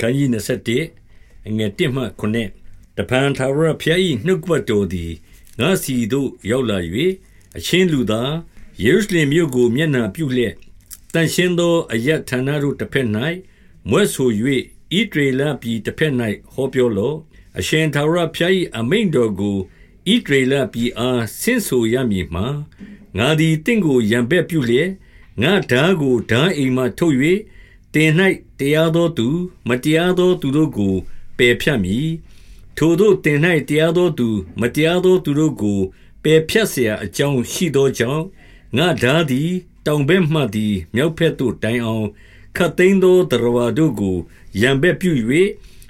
ခန်းကြီး21အငယ်1မှ9တပန်သာရဖျား၏နှုတ်ကပတ်တော်သည်ငါစီတို့ရောက်လာ၍အချင်းလူသားယေရုရှလင်မြို့ကိုမျက်နှာပြုလျက်တန်ရှင်းသောအယတ်ဌာနတို့တစ်ဖက်၌မွဲ့ဆို၍ဣဒေလပြည်တစ်ဖက်၌ဟောပြောလော့အရှင်သာရဖျား၏အမိန်တော်ကိုဣဒေလပြည်အားဆင့်ဆိုရမည်မှာငါသည်တင့်ကိုရံပက်ပြုလျက်ငါဓာကိုဓာအိမ်မှထုတ်၍ တင်၌တရားသောသူမတရားသောသူတို့ကိုပယ်ဖြတ်မည်ထိုတို့တင်၌တရားသောသူမတရားသောသူတို့ကိုပယ်ဖြတ်เสียအကြောင်းရှိသောကြောင့်ငါဓာသည်တောင်ဘက်မှသည်မြောက်ဘက်သို့တိုင်အောင်ခတ်သိမ်းသောတရဝါတို့ကိုရံဘက်ပြု၍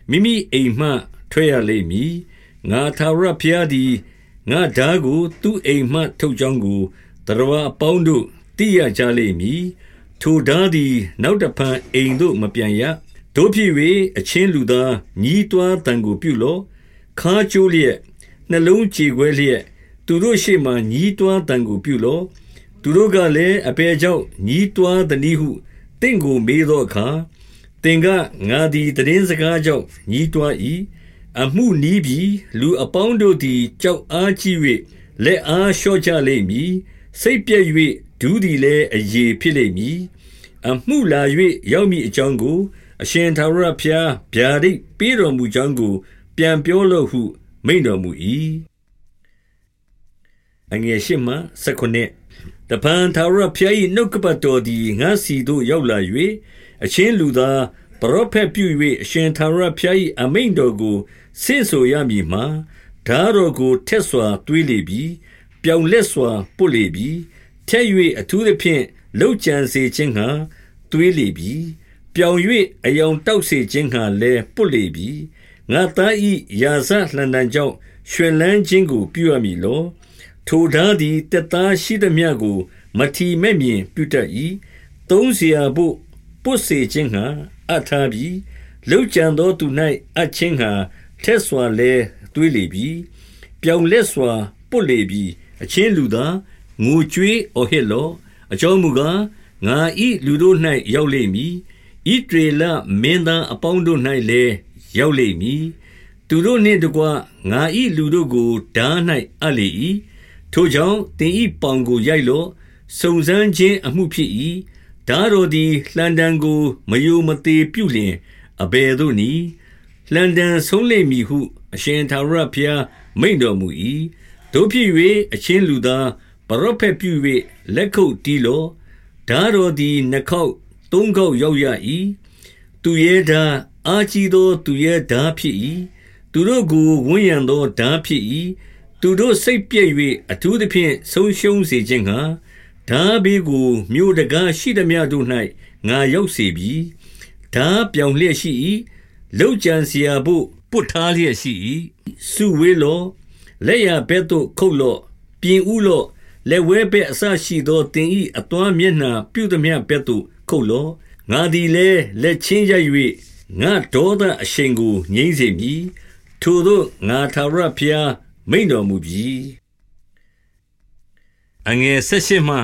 မိမိအိမ်မှထွက်ရလိမ့်မည်ငါသာရဖျားသည်ငါဓာကိုသူ့အိမ်မှထုတ်ကြောင်းကိုတရဝါအပေါင်းတို့သိရကြလိမ့်မည် ထိုဓာသည် နောက်တဖန်အိမ်သို့မပြန်ရတို့ဖြစ်၍အချင်းလူသားညီးတွားတန်ကိုပြုလော့ခါကျိုးလျက်နှလုံးကြေခွဲလျက်သူတို့ရှေ့မှညီးတွားတန်ကိုပြုလော့သူတို့ကလည်းအပေကြောင့်ညီးတွားသည်ဟုတင့်ကိုမေးသောအခါတင်ကငါသည်တည်င်းစကားကြောင့်ညီးတွား၏အမှုနီးပြီးလူအပေါင်းတို့သည်ကြောက်အားကြီး၍လက်အားလျှော့ကြလိမ့်မည်စိတ်ပြည့်၍ ဒူးသည်လည်းအယေဖြစ်လိမ့်မည်အမှုလာ၍ရောက်မည်အကြောင်းကို အရှင်သာရဘုရားဗျာဒိတ်ပေးတော်မူကြောင်းကို ပြန်ပြောလော့ဟု မိန်တော်မူ၏အငယ်ရှိမှစကုနှစ်တပန်သာရဘုရား၏နှုတ်ကပတ်တော်သည်ငါစီသို့ရောက်လာ၍အချင်းလူသားပရောဖက်ပြု၍အရှင်သာရဘုရား၏အမိန်တော်ကိုဆင့်ဆိုရမည်မှာဓာတော်ကိုထက်စွာတွေးလေပြီ ပြောင်လက်စွာပုတ်လေပြီ ထက်၍အထူးသဖြင့်လှုပ်ကြံစေခြင်းငှာတွေးလေပြီပြောင်၍အယောင်တောက်စေခြင်းငှာလည်းပုတ်လေပြီငါသားဤရာဇလှန်တန်ကြောင့်ရွှင်လန်းခြင်းကိုပြုရမည်လောထိုဓာသည်တက်သားရှိသည်မြကို မထီမဲ့မြင်ပြုတတ်၏သုံးเสียဖို့ပုတ်စေခြင်းငှာအထားပြီးလှုပ်ကြံသောသူ၌အချင်းငှာထက်စွာလဲတွေးလေပြီပြောင်လက်စွာပုတ်လေပြီအချင်းလူသား ငိုကြွေးအော်ဟစ်လော့အကြောင်းမူကားငါဤလူတို့၌ရောက်လိမ့်မည်ဤဒေလမင်းသားအပေါင်းတို့၌လည်းရောက်လိမ့်မည်သူတို့နှင့်တကွငါဤလူတို့ကိုဓာ၌အပ်လေ၏ထိုကြောင့်တင်ဤပေါင်ကိုရိုက်လော့စုံစမ်းခြင်းအမှုဖြစ်၏ဓာတော်သည်လှန်တံကို မယိုမသေးပြုလျင်အဘယ်သို့နည်းလှန်တံဆုံးလိမ့်မည်ဟု အရှင်သာရဘုရားမိန့်တော်မူ၏တို့ဖြစ်၍အချင်းလူသား ပရောဖက်ပြု၍လက်ခုပ်တီးလော့ဓာတော်သည်နှခေါက်သုံးခေါက်ရောက်ရ၏သူရဲ့ဓာအာကြီးသောသူရဲ့ဓာဖြစ်၏သူတို့ကိုဝန်းရံသောဓာဖြစ်၏သူတို့စိတ်ပြည့်၍အထူးသဖြင့်ဆုံးရှုံးစေခြင်းဟာဓာဘေးကိုမြို့တကားရှိသည်များတို့၌ငါရောက်စေပြီဓာပြောင်လျက်ရှိ၏လောက်ကြံเสียဖို့ပုတ်ထားလျက်ရှိ၏စုဝေးလောလက်ရဘက်သို့ခုတ်လော့ပြင်ဥလော့ လက်ဝဲဘက်အစရှိသောတင်ဤအသွမ်းမျက်နှာပြုသည်မြဘက်သို့ခုတ်လောငါသည်လည်းလက်ချင်းရ၍ငါဒေါသအရှိန်ကိုငြိမ့်စေမည်ထိုတို့ငါသာရဖျားမိန်တော်မူပြီအငယ်၁၈မှ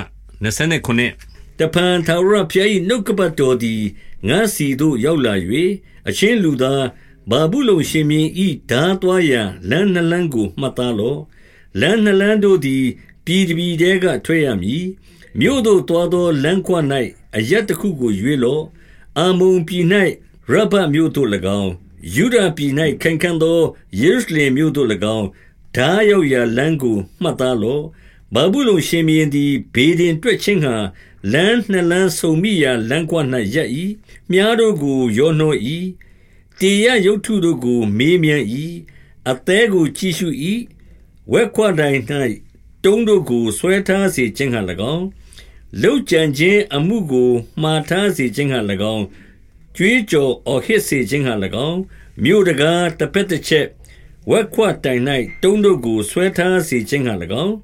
29တပန်သာရဖျား၏နှုတ်ကပတ်တော်သည်ငါစီသို့ရောက်လာ၍အချင်းလူသားဘာဘူးလုံရှင်မြင်းဤဓာသွားရန်လမ်းနှလန်းကိုမှတ်သားလောလမ်းနှလန်းတို့သည် ပြည်တပြည်တဲကထွက်ရမည်မြို့သို့သွားသောလမ်းခွ၌အရက်တစ်ခုကိုရွေးလောအာမုန်ပြည်၌ရဗတ်မြို့သို့၎င်းယူဒာပြည်၌ခိုင်ခံ့သောယေရုရှလင်မြို့သို့၎င်းဓာရောက်ရာလမ်းကိုမှတ်သားလောဘာဘူးလုံရှင်မြင်းသည်ဘေဒင်တွက်ချင်းဟာလမ်းနှစ်လမ်းဆုံမိရာလမ်းကွ၌ရက်၏မြားတို့ကိုရောနှော၏တေရရုတ်ထုတို့ကို မေးမြန်း၏အသေးကိုကြည့်ရှု၏ဝက်ခွတိုင်၌ တုံးတို့ကိုဆွဲထားစေခြင်းဟံ၎င်းလှုပ်ကြံခြင်းအမှုကိုမှားထားစေခြင်းဟံ၎င်းကြွေးကြော်အော်ဟစ်စေခြင်းဟံ၎င်းမြို့တကားတပက်တစ်ချက်ဝက်ခွတိုင်၌တုံးတို့ကိုဆွဲထားစေခြင်းဟံ၎င်း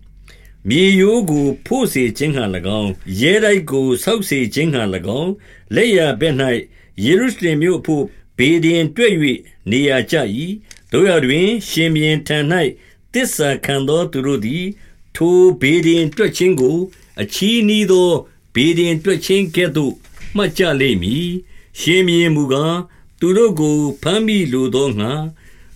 မြေရိုးကိုဖို့စေခြင်းဟံ၎င်းရဲတိုက်ကိုဆောက်စေခြင်းဟံ၎င်းလက်ရဘက်၌ယေရုရှလင်မြို့ဖို့ဘေဒင်တွေ့၍နေရာကျ၏တို့ရတွင် ရှင်ဘရင်ထံ၌တစ္ဆာခံသောသူတို့သည် ထိုဘေဒင်တွေ့ခြင်းကို အချီးနှီးသောဘေဒင်တွေ့ခြင်းကဲ့သို့မှတ်ကြလိမ့်မည်ရှင်ဘရင်မူကားသူတို့ကိုဘမ်းမိလိုသောငှါ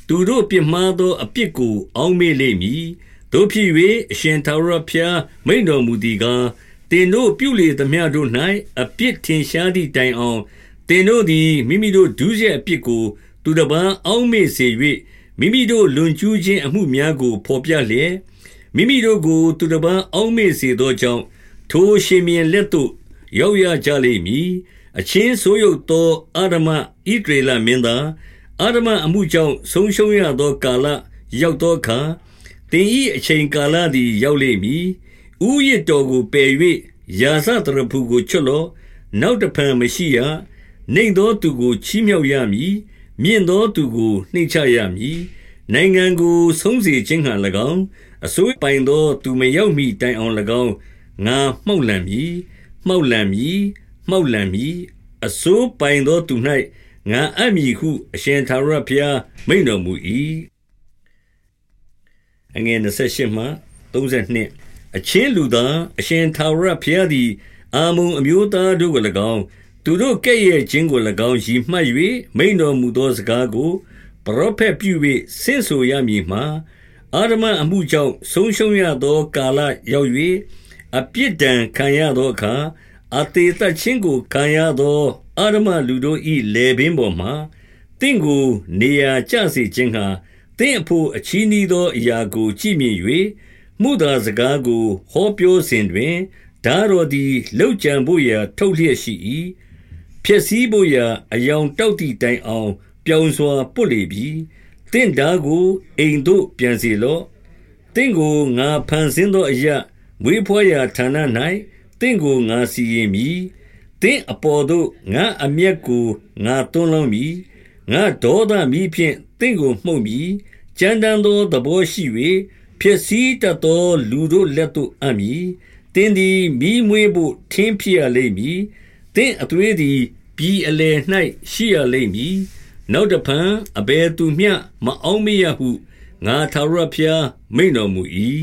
သူတို့ပြစ်မှားသောအပြစ်ကိုအောက်မေ့လိမ့်မည်။သို့ဖြစ်၍အရှင်ထာဝရဘုရားမိန့်တော်မူသည်ကား၊သင်တို့ပြုလေသမျှတို့၌အပြစ်ထင်ရှားသည်တိုင်အောင်သင်တို့သည်မိမိတို့ဒုစရိုက်အပြစ်ကို သူတပါးအောက်မေ့စေ၍မိမိတို့လွန်ကျူးခြင်းအမှုများကိုဘော်ပြလျက် မိမိတို့ကို သူတပါးအောက်မေ့စေသောကြောင့် ထိုရှင်မြင်လက်သို့ ရောက်ရကြလိမ့်မည် အချင်းဆိုးရုပ်သောအာရမဣဒရေလမင်းသားအာရမအမှုကြောင့် ဆုံးရှုံးရသောကာလ ရောက်သောအခါ သင်၏အချိန်ကာလသည် ရောက်လိမ့်မည်ဥယျတ်တော်ကိုပယ်၍ယာစတရဖူကို ချွတ်လော့ နောက်တဖန်မရှိရနှိမ်သောသူကို ချီးမြှောက်ရမည် မြင့်သောသူကို နှိမ့်ချရမည် နိုင်ငံကိုဆုံးစေခြင်းဟံ၎င်းအစိုးပိုင်သောသူမရောက်မီတိုင်အောင်၎င်းငါမှုတ်လံမည်မှုတ်လံမည်မှုတ်လံမည်အစိုးပိုင်သောသူ၌ငါအမည်ဟု အရှင်သာရဘုရားမိန်တော်မူ၏အငယ်28မှ32အချင်းလူသားအရှင်သာရဘုရားသည် အာမုံအမျိုးသားတို့ကို၎င်းသူတို့ကဲ့ရဲ့ခြင်းကို၎င်းရည်မှတ်၍မိန်တော်မူသောစကားကို ပရောဖက်ပြု၍ဆင့်ဆိုရမည်မှာအာရမအမှုကြောင့်ဆုံးရှုံးရသောကာလရောက်၍အပြစ်ဒဏ်ခံရသောအခါအသေးသက်ချင်းကိုခံရသောအာရမလူတို့၏လေပင်ပေါ်မှာတင့်ကိုနေရာကျစေခြင်းဟာတင့်အဖို့အချီးနှီးသောအရာကိုကြည့်မြင်၍မှုသာစကားကိုဟောပြောစဉ်တွင်ဓာတော်သည်လောက်ကြံဖို့ရာ ထုတ်လျက်ရှိ၏ဖြစ်စည်းဖို့ရာအယောင်တောက်သည့်တိုင်အောင် ပြောင်းစွာပုတ်လေပြီတင့်ဓာကိုအိမ်သို့ပြန်စီလော့တင့်ကိုငါဖန်ဆင်းသောအရာမွေးဖွားရာဌာန၌တင့်ကိုငါစီရင်မည်တင့်အပေါ်သို့ငါအမျက်ကိုငါတွန်းလောင်းမည်ငါဒေါသမီးဖြင့်တင့်ကိုမှုတ်မည်ကြမ်းတမ်းသောသဘောရှိ၍ဖြစ်စည်းတတ်သောလူတို့လက်သို့အမည်တင်းသည်မိမွေးဖို့ထင်းဖြစ်ရလိမ့်မည်တင်းအသွေးသည်ပြည်အလယ်၌ရှိရလိမ့်မည် နောက်တဖန်အဘယ်သူမျှ မအောင်မရဟု ငါသာရဖျား မိန်တော်မူ၏